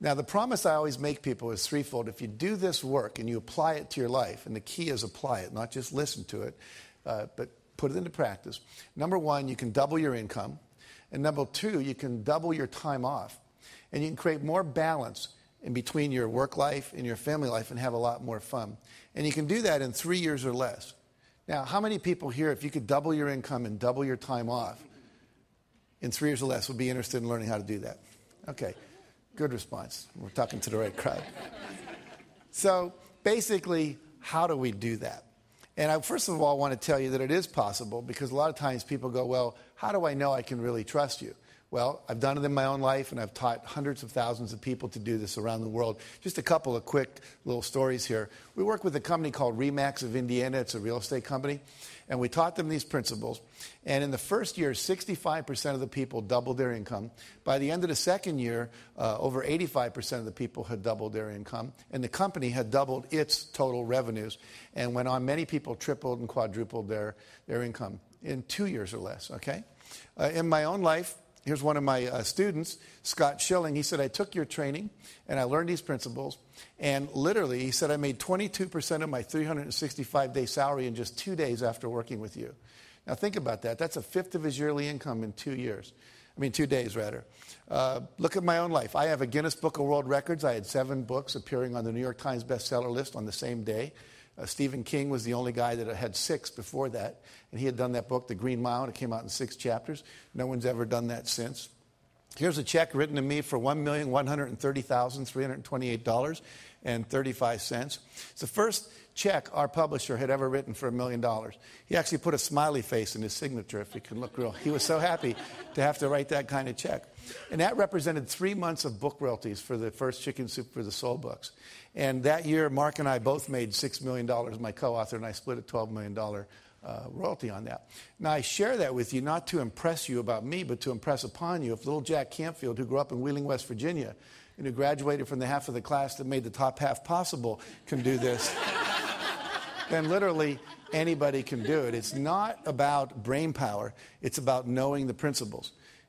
Now, the promise I always make people is threefold. If you do this work and you apply it to your life, and the key is apply it, not just listen to it, uh, but put it into practice. Number one, you can double your income. And number two, you can double your time off. And you can create more balance in between your work life and your family life and have a lot more fun. And you can do that in three years or less. Now, how many people here, if you could double your income and double your time off in three years or less, would be interested in learning how to do that? Okay, good response. We're talking to the right crowd. So, basically, how do we do that? And I, first of all, want to tell you that it is possible because a lot of times people go, Well, how do I know I can really trust you? Well, I've done it in my own life, and I've taught hundreds of thousands of people to do this around the world. Just a couple of quick little stories here. We work with a company called Remax of Indiana. It's a real estate company. And we taught them these principles. And in the first year, 65% of the people doubled their income. By the end of the second year, uh, over 85% of the people had doubled their income. And the company had doubled its total revenues and went on. Many people tripled and quadrupled their, their income in two years or less, okay? Uh, in my own life, Here's one of my uh, students, Scott Schilling. He said, I took your training and I learned these principles. And literally, he said, I made 22% of my 365 day salary in just two days after working with you. Now, think about that. That's a fifth of his yearly income in two years. I mean, two days, rather. Uh, look at my own life. I have a Guinness Book of World Records. I had seven books appearing on the New York Times bestseller list on the same day. Uh, Stephen King was the only guy that had six before that, and he had done that book, The Green Mile, and it came out in six chapters. No one's ever done that since. Here's a check written to me for $1,130,328.35. It's the first check our publisher had ever written for a million dollars. He actually put a smiley face in his signature, if you can look real. He was so happy to have to write that kind of check. And that represented three months of book royalties for the first Chicken Soup for the Soul books. And that year, Mark and I both made $6 million. My co author and I split a $12 million uh, royalty on that. Now, I share that with you not to impress you about me, but to impress upon you if little Jack Canfield, who grew up in Wheeling, West Virginia, and who graduated from the half of the class that made the top half possible, can do this, then literally anybody can do it. It's not about brain power, it's about knowing the principles.